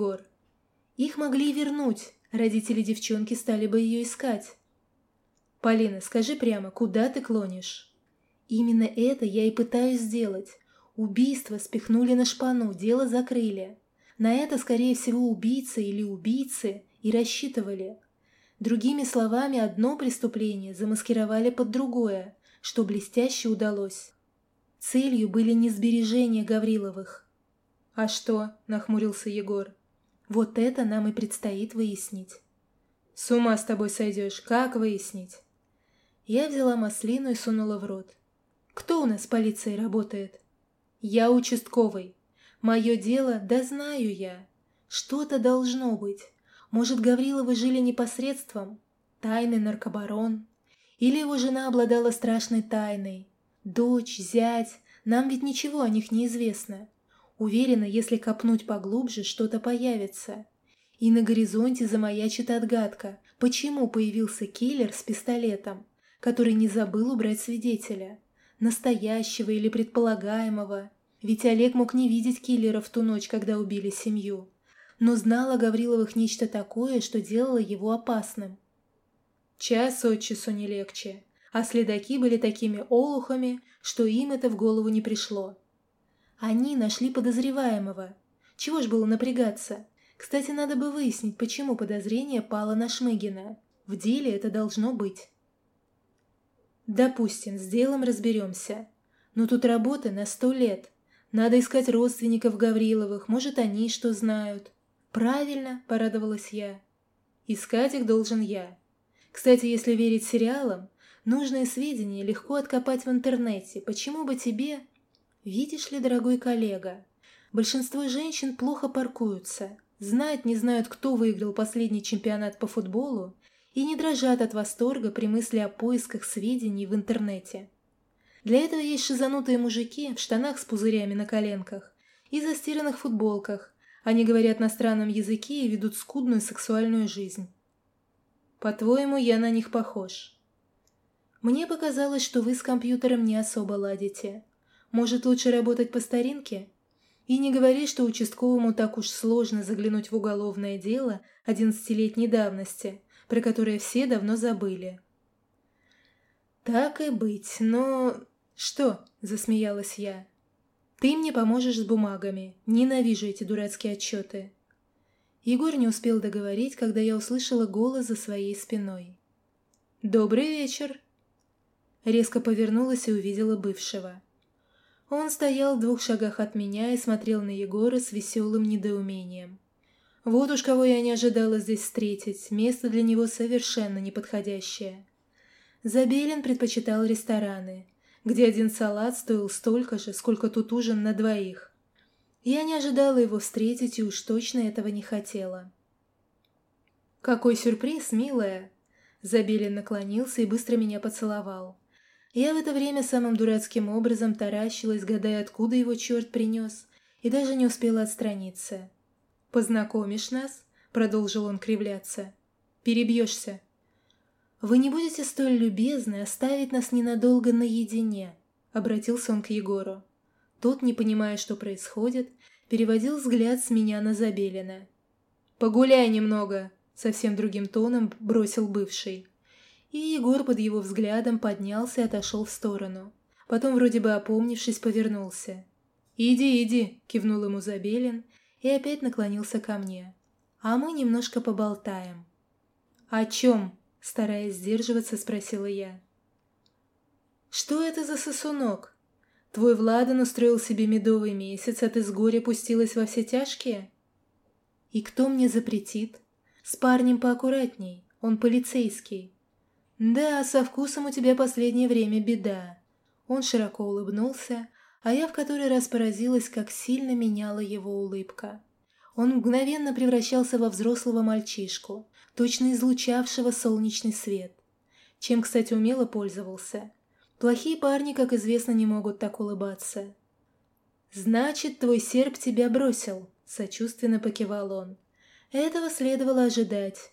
Егор. «Их могли вернуть, родители девчонки стали бы ее искать». «Полина, скажи прямо, куда ты клонишь?» «Именно это я и пытаюсь сделать. Убийство спихнули на шпану, дело закрыли. На это, скорее всего, убийца или убийцы и рассчитывали. Другими словами, одно преступление замаскировали под другое, что блестяще удалось. Целью были не сбережения Гавриловых. «А что?» – нахмурился Егор. «Вот это нам и предстоит выяснить». «С ума с тобой сойдешь, как выяснить?» Я взяла маслину и сунула в рот. «Кто у нас в полиции работает?» «Я участковый. Мое дело, да знаю я. Что-то должно быть. Может, Гавриловы жили непосредством? Тайный наркобарон? Или его жена обладала страшной тайной? Дочь, зять, нам ведь ничего о них не известно. Уверена, если копнуть поглубже, что-то появится. И на горизонте замаячит отгадка, почему появился киллер с пистолетом, который не забыл убрать свидетеля, настоящего или предполагаемого. Ведь Олег мог не видеть киллера в ту ночь, когда убили семью но знал о Гавриловых нечто такое, что делало его опасным. Час от часу не легче, а следаки были такими олухами, что им это в голову не пришло. Они нашли подозреваемого. Чего ж было напрягаться? Кстати, надо бы выяснить, почему подозрение пало на Шмыгина. В деле это должно быть. Допустим, с делом разберемся. Но тут работа на сто лет. Надо искать родственников Гавриловых, может, они что знают. «Правильно», — порадовалась я. «Искать их должен я. Кстати, если верить сериалам, нужные сведения легко откопать в интернете. Почему бы тебе...» «Видишь ли, дорогой коллега, большинство женщин плохо паркуются, знают, не знают, кто выиграл последний чемпионат по футболу и не дрожат от восторга при мысли о поисках сведений в интернете. Для этого есть шизанутые мужики в штанах с пузырями на коленках и застиранных футболках, они говорят на странном языке и ведут скудную сексуальную жизнь. По-твоему, я на них похож? Мне показалось, что вы с компьютером не особо ладите. Может, лучше работать по старинке? И не говори, что участковому так уж сложно заглянуть в уголовное дело одиннадцатилетней давности, про которое все давно забыли. Так и быть, но... Что? Засмеялась я. Ты мне поможешь с бумагами. Ненавижу эти дурацкие отчеты. Егор не успел договорить, когда я услышала голос за своей спиной. «Добрый вечер!» Резко повернулась и увидела бывшего. Он стоял в двух шагах от меня и смотрел на Егора с веселым недоумением. Вот уж кого я не ожидала здесь встретить, место для него совершенно неподходящее. Забелин предпочитал рестораны, где один салат стоил столько же, сколько тут ужин на двоих. Я не ожидала его встретить и уж точно этого не хотела. «Какой сюрприз, милая!» Забелин наклонился и быстро меня поцеловал. Я в это время самым дурацким образом таращилась, гадая, откуда его черт принес, и даже не успела отстраниться. «Познакомишь нас?» — продолжил он кривляться. «Перебьешься». «Вы не будете столь любезны оставить нас ненадолго наедине?» — обратился он к Егору. Тот, не понимая, что происходит, переводил взгляд с меня на Забелина. «Погуляй немного!» — совсем другим тоном бросил бывший. И Егор под его взглядом поднялся и отошел в сторону. Потом, вроде бы опомнившись, повернулся. «Иди, иди!» — кивнул ему Забелин и опять наклонился ко мне. «А мы немножко поболтаем». «О чем?» Стараясь сдерживаться, спросила я. «Что это за сосунок? Твой Владан устроил себе медовый месяц, а ты с горя пустилась во все тяжкие? И кто мне запретит? С парнем поаккуратней, он полицейский. Да, со вкусом у тебя последнее время беда». Он широко улыбнулся, а я в который раз поразилась, как сильно меняла его улыбка. Он мгновенно превращался во взрослого мальчишку, точно излучавшего солнечный свет. Чем, кстати, умело пользовался. Плохие парни, как известно, не могут так улыбаться. «Значит, твой серп тебя бросил», — сочувственно покивал он. «Этого следовало ожидать.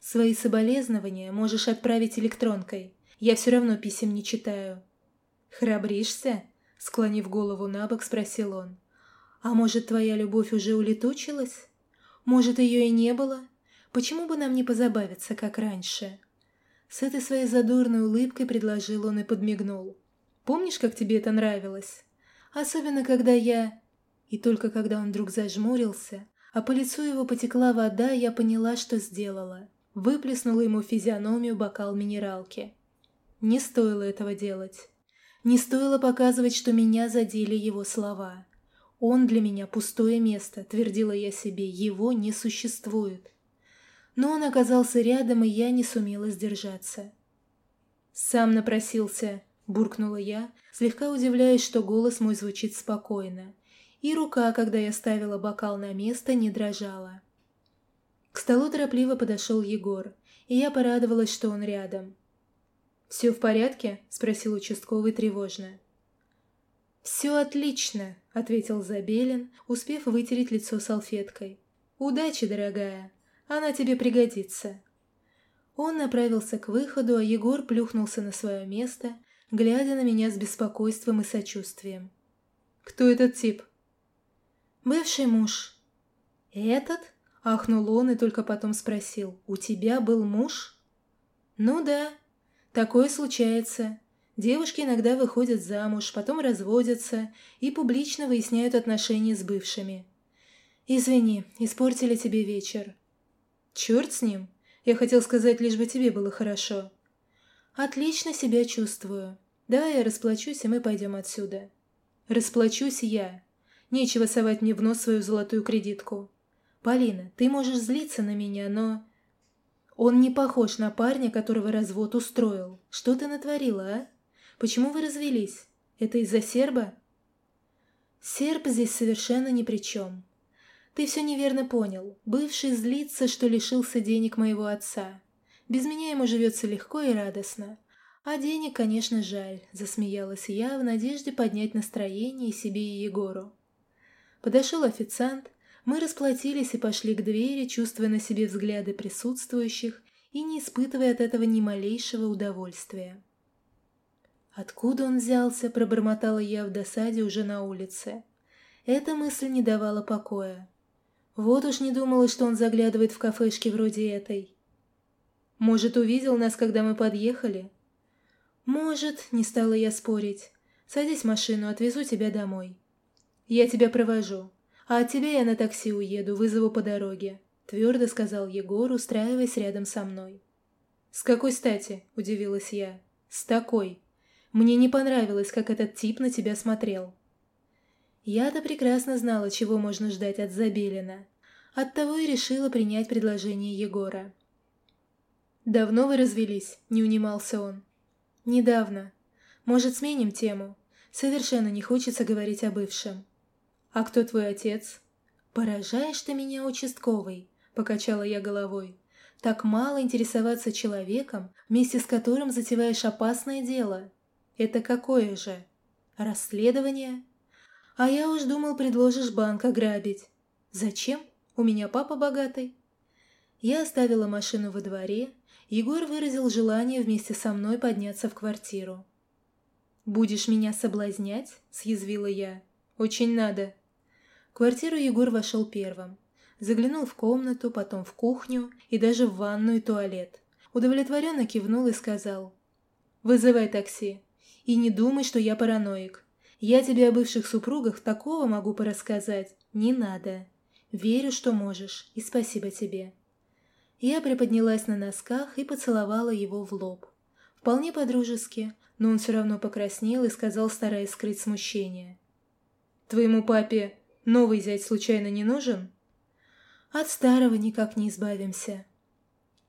Свои соболезнования можешь отправить электронкой. Я все равно писем не читаю». «Храбришься?» — склонив голову на бок, спросил он. «А может, твоя любовь уже улетучилась? Может, ее и не было? Почему бы нам не позабавиться, как раньше?» С этой своей задорной улыбкой предложил он и подмигнул. «Помнишь, как тебе это нравилось? Особенно, когда я...» И только когда он вдруг зажмурился, а по лицу его потекла вода, я поняла, что сделала. Выплеснула ему физиономию бокал минералки. Не стоило этого делать. Не стоило показывать, что меня задели его слова. Он для меня пустое место, твердила я себе, его не существует. Но он оказался рядом, и я не сумела сдержаться. «Сам напросился», — буркнула я, слегка удивляясь, что голос мой звучит спокойно. И рука, когда я ставила бокал на место, не дрожала. К столу торопливо подошел Егор, и я порадовалась, что он рядом. «Все в порядке?» – спросил участковый тревожно. «Все отлично», – ответил Забелин, успев вытереть лицо салфеткой. «Удачи, дорогая, она тебе пригодится». Он направился к выходу, а Егор плюхнулся на свое место, глядя на меня с беспокойством и сочувствием. «Кто этот тип?» «Бывший муж». «Этот?» – ахнул он и только потом спросил. «У тебя был муж?» «Ну да, такое случается. Девушки иногда выходят замуж, потом разводятся и публично выясняют отношения с бывшими. Извини, испортили тебе вечер». «Черт с ним. Я хотел сказать, лишь бы тебе было хорошо». «Отлично себя чувствую. Давай я расплачусь, и мы пойдем отсюда». «Расплачусь я. Нечего совать мне в нос свою золотую кредитку. Полина, ты можешь злиться на меня, но... Он не похож на парня, которого развод устроил. Что ты натворила, а? Почему вы развелись? Это из-за серба? Серб здесь совершенно ни при чем. Ты все неверно понял. Бывший злится, что лишился денег моего отца. Без меня ему живется легко и радостно. А денег, конечно, жаль, засмеялась я в надежде поднять настроение себе и Егору. Подошел официант, мы расплатились и пошли к двери, чувствуя на себе взгляды присутствующих и не испытывая от этого ни малейшего удовольствия. «Откуда он взялся?» – пробормотала я в досаде уже на улице. Эта мысль не давала покоя. Вот уж не думала, что он заглядывает в кафешки вроде этой. «Может, увидел нас, когда мы подъехали?» «Может», — не стала я спорить. «Садись в машину, отвезу тебя домой». «Я тебя провожу. А от тебя я на такси уеду, вызову по дороге», — твердо сказал Егор, устраиваясь рядом со мной. «С какой стати?» — удивилась я. «С такой. Мне не понравилось, как этот тип на тебя смотрел». Я-то прекрасно знала, чего можно ждать от Забелина. Оттого и решила принять предложение Егора. «Давно вы развелись?» — не унимался он. «Недавно. Может, сменим тему? Совершенно не хочется говорить о бывшем». «А кто твой отец?» «Поражаешь ты меня, участковый», — покачала я головой. «Так мало интересоваться человеком, вместе с которым затеваешь опасное дело. Это какое же? Расследование? А я уж думал, предложишь банк ограбить. Зачем? У меня папа богатый». Я оставила машину во дворе. Егор выразил желание вместе со мной подняться в квартиру. «Будешь меня соблазнять?» – съязвила я. «Очень надо». Квартиру Егор вошел первым. Заглянул в комнату, потом в кухню и даже в ванную и туалет. Удовлетворенно кивнул и сказал. «Вызывай такси. И не думай, что я параноик. Я тебе о бывших супругах такого могу порассказать. Не надо. Верю, что можешь, и спасибо тебе». Я приподнялась на носках и поцеловала его в лоб. Вполне по-дружески, но он все равно покраснел и сказал, стараясь скрыть смущение. Твоему папе новый зять случайно не нужен? От старого никак не избавимся.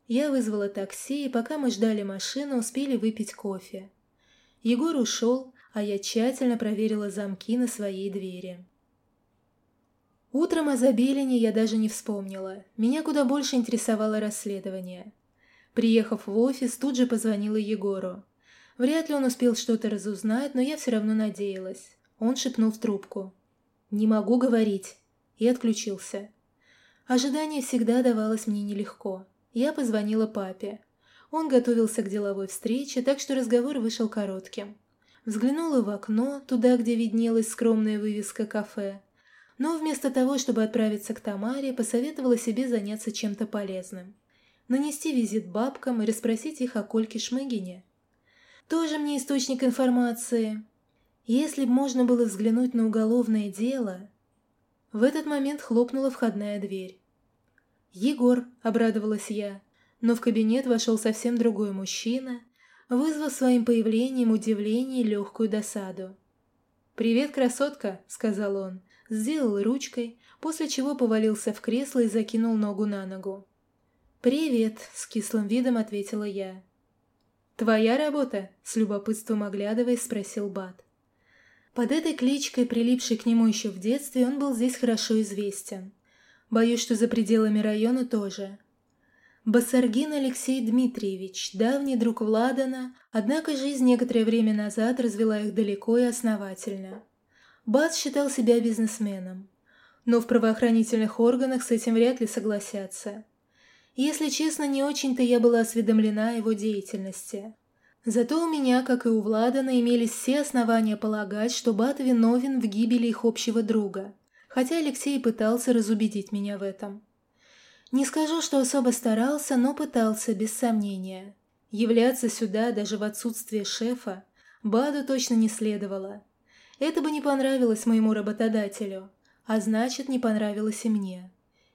Я вызвала такси, и пока мы ждали машину, успели выпить кофе. Егор ушел, а я тщательно проверила замки на своей двери. Утром о Забелине я даже не вспомнила. Меня куда больше интересовало расследование. Приехав в офис, тут же позвонила Егору. Вряд ли он успел что-то разузнать, но я все равно надеялась. Он шепнул в трубку. «Не могу говорить». И отключился. Ожидание всегда давалось мне нелегко. Я позвонила папе. Он готовился к деловой встрече, так что разговор вышел коротким. Взглянула в окно, туда, где виднелась скромная вывеска кафе. но вместо того, чтобы отправиться к Тамаре, посоветовала себе заняться чем-то полезным. Нанести визит бабкам и расспросить их о Кольке Шмыгине. Тоже мне источник информации. Если б можно было взглянуть на уголовное дело... В этот момент хлопнула входная дверь. «Егор», — обрадовалась я, но в кабинет вошел совсем другой мужчина, вызвав своим появлением удивление и легкую досаду. «Привет, красотка», — сказал он, сделал ручкой, после чего повалился в кресло и закинул ногу на ногу. «Привет», — с кислым видом ответила я. «Твоя работа?» — с любопытством оглядываясь, спросил Бат. Под этой кличкой, прилипшей к нему еще в детстве, он был здесь хорошо известен. Боюсь, что за пределами района тоже. Басаргин Алексей Дмитриевич, давний друг Владана, однако жизнь некоторое время назад развела их далеко и основательно. Бац считал себя бизнесменом. Но в правоохранительных органах с этим вряд ли согласятся. Если честно, не очень-то я была осведомлена о его деятельности. Зато у меня, как и у Владана, имелись все основания полагать, что Бат виновен в гибели их общего друга, хотя Алексей пытался разубедить меня в этом. Не скажу, что особо старался, но пытался, без сомнения. Являться сюда даже в отсутствие шефа Баду точно не следовало. Это бы не понравилось моему работодателю, а значит, не понравилось и мне.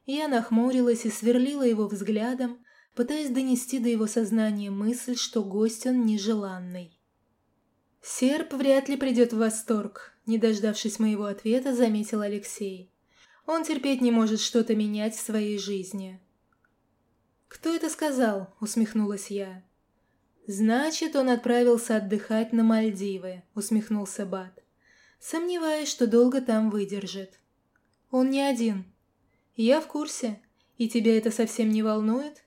Я нахмурилась и сверлила его взглядом, пытаясь донести до его сознания мысль, что гость он нежеланный. «Серп вряд ли придет в восторг», — не дождавшись моего ответа, заметил Алексей. Он терпеть не может что-то менять в своей жизни. «Кто это сказал?» – усмехнулась я. «Значит, он отправился отдыхать на Мальдивы», – усмехнулся Бат. «Сомневаюсь, что долго там выдержит». «Он не один». «Я в курсе. И тебя это совсем не волнует?»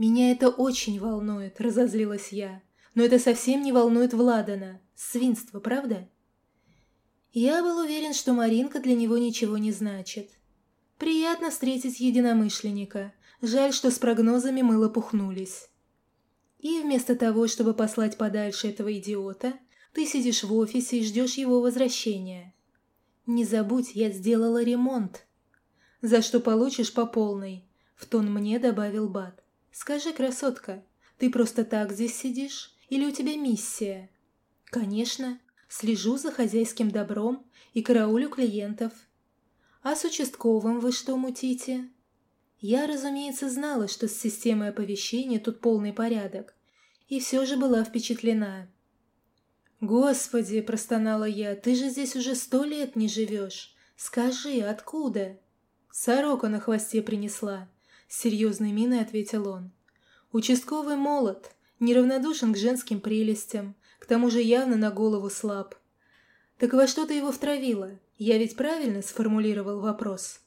«Меня это очень волнует», – разозлилась я. «Но это совсем не волнует Владана. Свинство, правда?» Я был уверен, что Маринка для него ничего не значит. Приятно встретить единомышленника. Жаль, что с прогнозами мы лопухнулись. И вместо того, чтобы послать подальше этого идиота, ты сидишь в офисе и ждешь его возвращения. Не забудь, я сделала ремонт. За что получишь по полной, в тон мне добавил Бат. Скажи, красотка, ты просто так здесь сидишь или у тебя миссия? Конечно, слежу за хозяйским добром и караулю клиентов – «А с участковым вы что мутите?» Я, разумеется, знала, что с системой оповещения тут полный порядок, и все же была впечатлена. «Господи!» – простонала я. «Ты же здесь уже сто лет не живешь. Скажи, откуда?» «Сорока на хвосте принесла», – серьезной миной ответил он. «Участковый молод, неравнодушен к женским прелестям, к тому же явно на голову слаб. Так во что ты его втравила? Я ведь правильно сформулировал вопрос.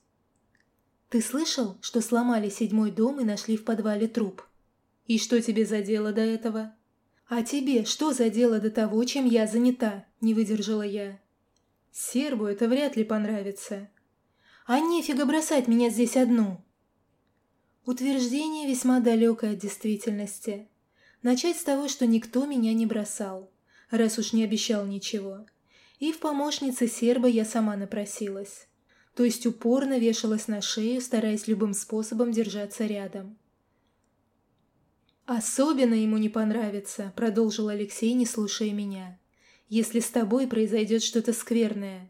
Ты слышал, что сломали седьмой дом и нашли в подвале труп? И что тебе за дело до этого? А тебе что за дело до того, чем я занята? Не выдержала я. Сербу это вряд ли понравится. А нефига бросать меня здесь одну. Утверждение весьма далекое от действительности. Начать с того, что никто меня не бросал, раз уж не обещал ничего. И в помощнице серба я сама напросилась. То есть упорно вешалась на шею, стараясь любым способом держаться рядом. «Особенно ему не понравится», — продолжил Алексей, не слушая меня, «если с тобой произойдет что-то скверное».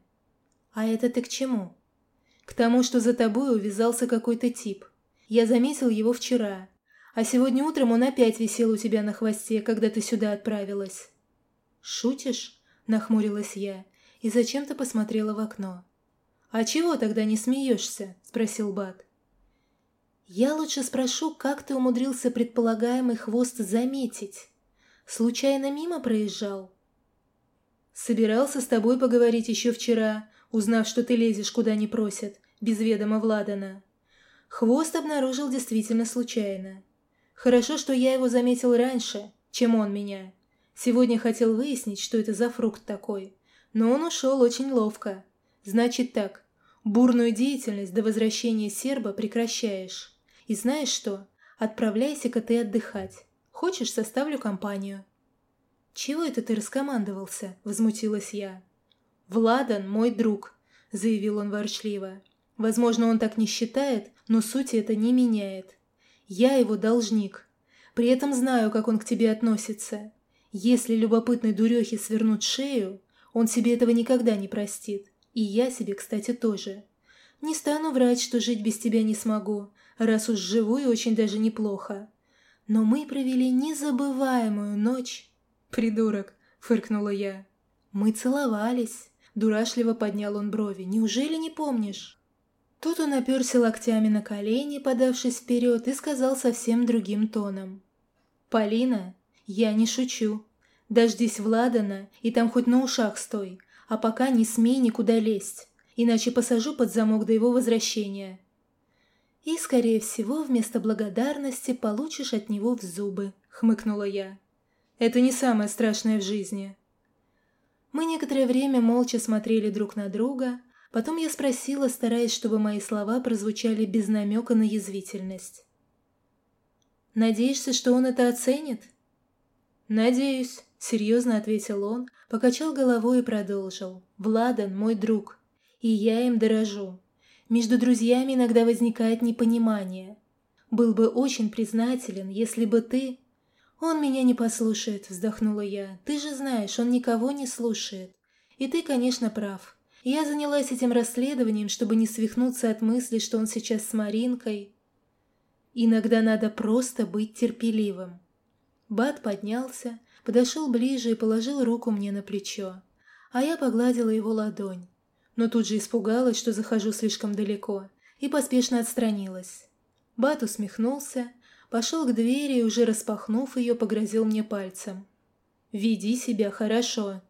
«А это ты к чему?» «К тому, что за тобой увязался какой-то тип. Я заметил его вчера, а сегодня утром он опять висел у тебя на хвосте, когда ты сюда отправилась». «Шутишь?» – нахмурилась я и зачем-то посмотрела в окно. «А чего тогда не смеешься?» – спросил Бат. «Я лучше спрошу, как ты умудрился предполагаемый хвост заметить? Случайно мимо проезжал?» «Собирался с тобой поговорить еще вчера, узнав, что ты лезешь куда не просят, без ведома Владана. Хвост обнаружил действительно случайно. Хорошо, что я его заметил раньше, чем он меня. Сегодня хотел выяснить, что это за фрукт такой, но он ушел очень ловко. Значит так, бурную деятельность до возвращения серба прекращаешь. И знаешь что? Отправляйся-ка ты отдыхать. Хочешь, составлю компанию. «Чего это ты раскомандовался?» – возмутилась я. «Владан – мой друг. заявил он ворчливо. «Возможно, он так не считает, но сути это не меняет. Я его должник. При этом знаю, как он к тебе относится. Если любопытной дурехе свернут шею, он себе этого никогда не простит. И я себе, кстати, тоже. Не стану врать, что жить без тебя не смогу, раз уж живу и очень даже неплохо. Но мы провели незабываемую ночь. Придурок, фыркнула я. Мы целовались. Дурашливо поднял он брови. Неужели не помнишь? Тут он оперся локтями на колени, подавшись вперед, и сказал совсем другим тоном. «Полина, я не шучу. Дождись Владана, и там хоть на ушах стой, а пока не смей никуда лезть, иначе посажу под замок до его возвращения. И, скорее всего, вместо благодарности получишь от него в зубы», — хмыкнула я. «Это не самое страшное в жизни». Мы некоторое время молча смотрели друг на друга, потом я спросила, стараясь, чтобы мои слова прозвучали без намека на язвительность. «Надеешься, что он это оценит?» «Надеюсь», — серьезно ответил он, покачал головой и продолжил. «Владан мой друг, и я им дорожу. Между друзьями иногда возникает непонимание. Был бы очень признателен, если бы ты...» «Он меня не послушает», — вздохнула я. «Ты же знаешь, он никого не слушает. И ты, конечно, прав. Я занялась этим расследованием, чтобы не свихнуться от мысли, что он сейчас с Маринкой. Иногда надо просто быть терпеливым. Бат поднялся, подошел ближе и положил руку мне на плечо, а я погладила его ладонь, но тут же испугалась, что захожу слишком далеко, и поспешно отстранилась. Бат усмехнулся, пошел к двери и, уже распахнув ее, погрозил мне пальцем. «Веди себя хорошо»,